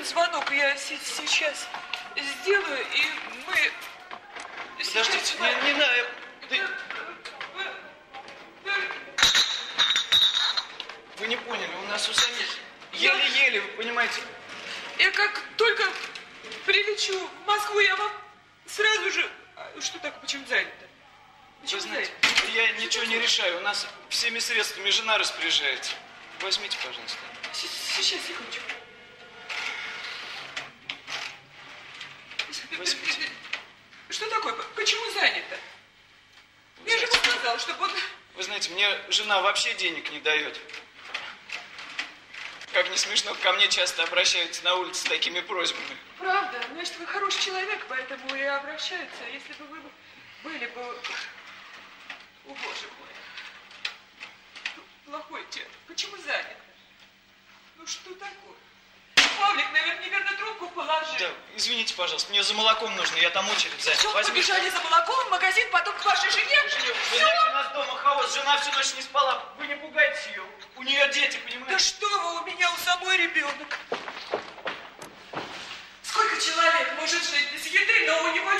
один звонок, я сейчас сделаю, и мы... Подождите, не, не надо. Вы не поняли, у нас у самих еле-еле, вы понимаете. Я как только прилечу в Москву, я вам сразу же... А Что так, почему занято? Почему Вы знаете, занято? я ничего не решаю, у нас всеми средствами жена распоряжается. Возьмите, пожалуйста. Сейчас, секундочку. Возьмите. Что такое? Почему занято? Я же ему сказал, чтобы он... Вы знаете, мне жена вообще денег не дает. Как не смешно, ко мне часто обращаются на улице с такими просьбами. Правда, значит, вы хороший человек, поэтому и обращаются. Если бы вы были бы... О, боже мой. Плохой дед. Почему занято? Ну, что такое? Павлик, наверное, неверно трубку положил. Да, извините, пожалуйста, мне за молоком нужно, я там очередь занят. Все, Возьмите. побежали за молоком в магазин, потом к вашей жене. Вы Все. знаете, у нас дома хаос, жена всю ночь не спала. Вы не пугайте ее. У нее дети, Да понимаете? что вы, у меня у самой ребенок. Сколько человек может жить без еды, но у него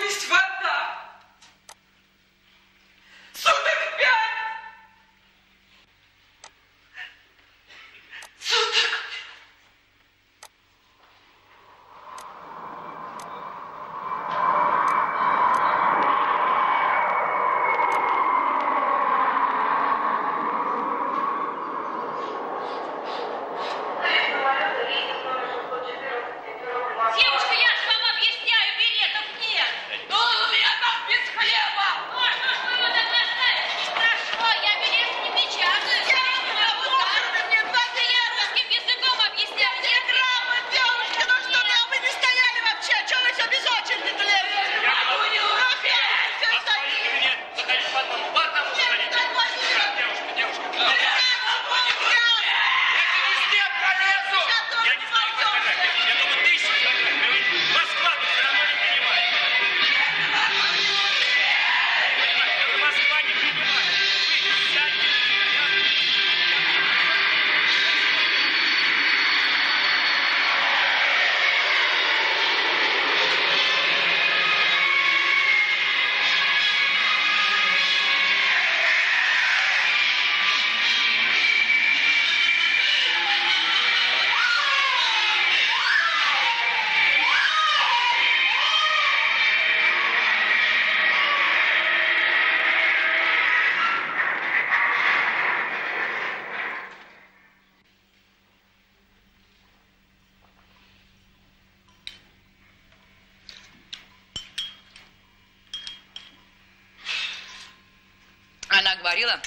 говорила,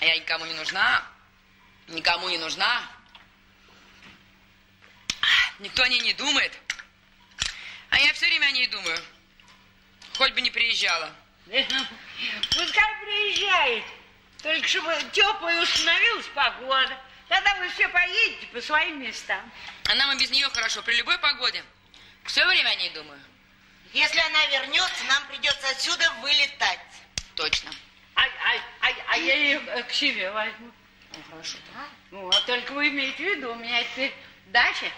«А я никому не нужна, никому не нужна. Никто о ней не думает. А я все время о ней думаю. Хоть бы не приезжала. Пускай приезжает. Только чтобы теплая установилась погода. Тогда вы все поедете по своим местам. А нам и без нее хорошо при любой погоде. Все время о ней думаю. Если она вернется, нам придется отсюда вылетать. Точно. А, а- а- а я ее э, к себе возьму. Ну, хорошо. Вот, только вы имейте в виду, у меня теперь дача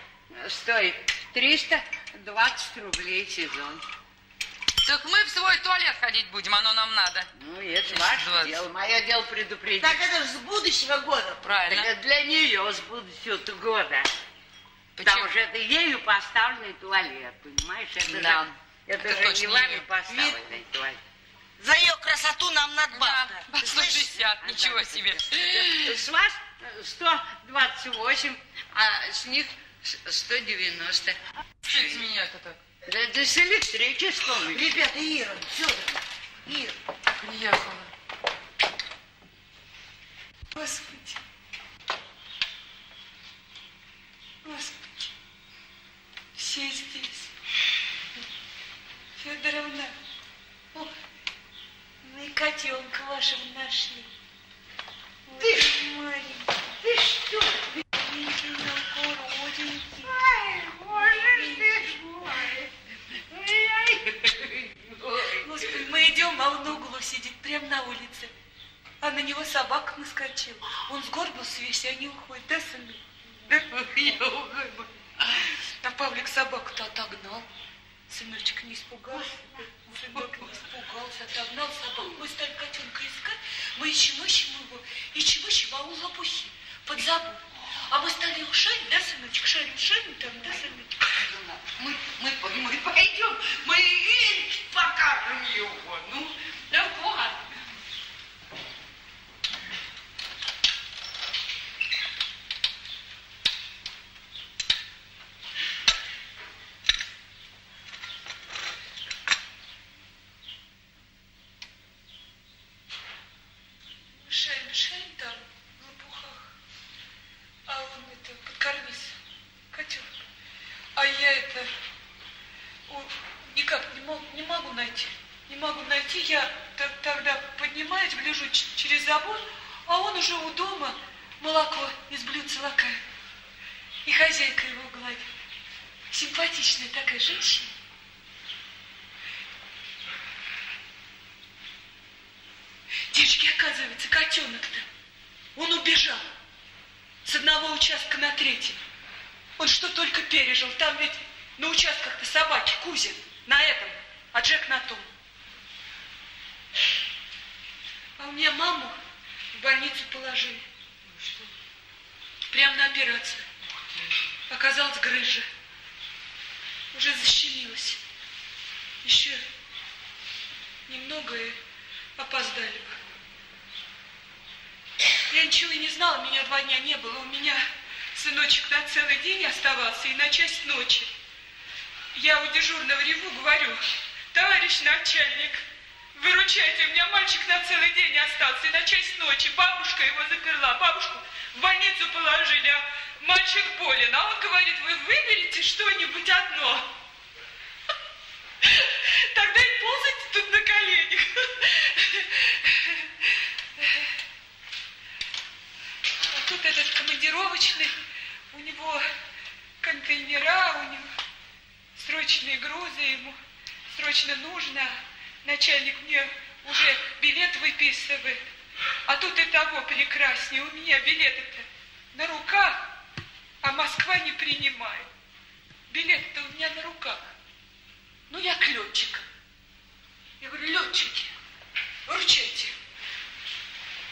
стоит 320 рублей сезон. Так мы в свой туалет ходить будем, оно нам надо. Ну, это 320. ваше дело. Мое дело предупредить. Так это же с будущего года. Правильно. Так это для нее с будущего года. Почему? Потому что это ею поставленный туалет, понимаешь? Это Да. же, это Это же не вами поставленный туалет. За ее красоту нам Да, надбавка. слышишь? 160, ничего себе. С вас 128, а с них с- 190. Что это меня-то так? Да это с электричеством. Ребята, Ира, Федор, Ира. Приехала. Господи. Господи. Все. Федоровна. Ох, ну и вашего нашли. Ты маленький. Ты что? Бедненький, новгороденький. Ай, боже ты ж мой. Господи, мы идем, а он на углу сидит, прямо на улице. А на него собака наскочила. Он сгорбился весь, и они уходят. Да, сынок? Да, я угодно. А собаку-то отогнал. Сыночек не испугался. Сынок не испугался, отогнал собаку. Мы стали котенка искать. Мы ищем, ищем его. Ищем, ищем, а он лопухи. Под забор. А мы стали его шарить, да, сыночек? Шарим, шарим там, да, сыночек? Мы, мы, мы пойдем, мы и покажем его. Ну, давай. Мы шарим, шарим там, в лопухах. А он это, подкормись, котенок. А я это, о, никак не могу, не могу найти. Не могу найти. Я тогда поднимаюсь, гляжу через забор, а он уже у дома молоко из блюдца лакает. И хозяйка его гладит. Симпатичная такая женщина. Девочки, оказывается, котенок-то, он убежал с одного участка на третий. Он что только пережил. Там ведь на участках-то собаки, Кузя, на этом, а Джек на том. А у меня маму в больницу положили. Прям на операцию. Оказалась грыжа. Уже защемилась. Еще немного и опоздали бы. Я ничего и не знала, меня два дня не было. У меня сыночек на целый день оставался и на часть ночи. Я у дежурного реву говорю, товарищ начальник, выручайте, у меня мальчик на целый день остался и на часть ночи. Бабушка его заперла, бабушку в больницу положили, а мальчик болен. А он говорит, вы выберите что-нибудь одно. Тогда и ползайте тут на коленях. А тут этот командировочный, у него контейнера, у него срочные грузы, ему срочно нужно. Начальник мне уже билет выписывает. А тут и того прекраснее. У меня билеты-то на руках, а Москва не принимает. Билет-то у меня на руках. Ну, я к летчикам. Я говорю, летчики, выручайте.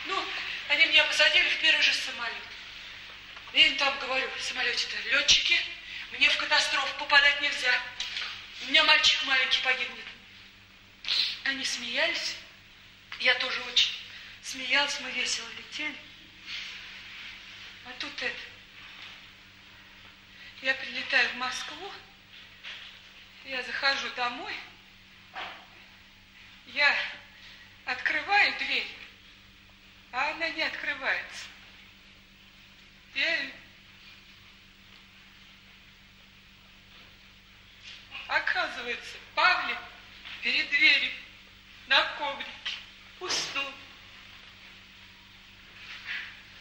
Ну, они меня посадили в первый же самолет. Я им там говорю, в самолете-то, летчики, мне в катастрофу попадать нельзя. У меня мальчик маленький погибнет. Они смеялись. Я тоже очень смеялась, мы весело летели. А тут это. Я прилетаю в Москву, я захожу домой, я открываю дверь, а она не открывается. оказывается, Павлик перед дверью на ковре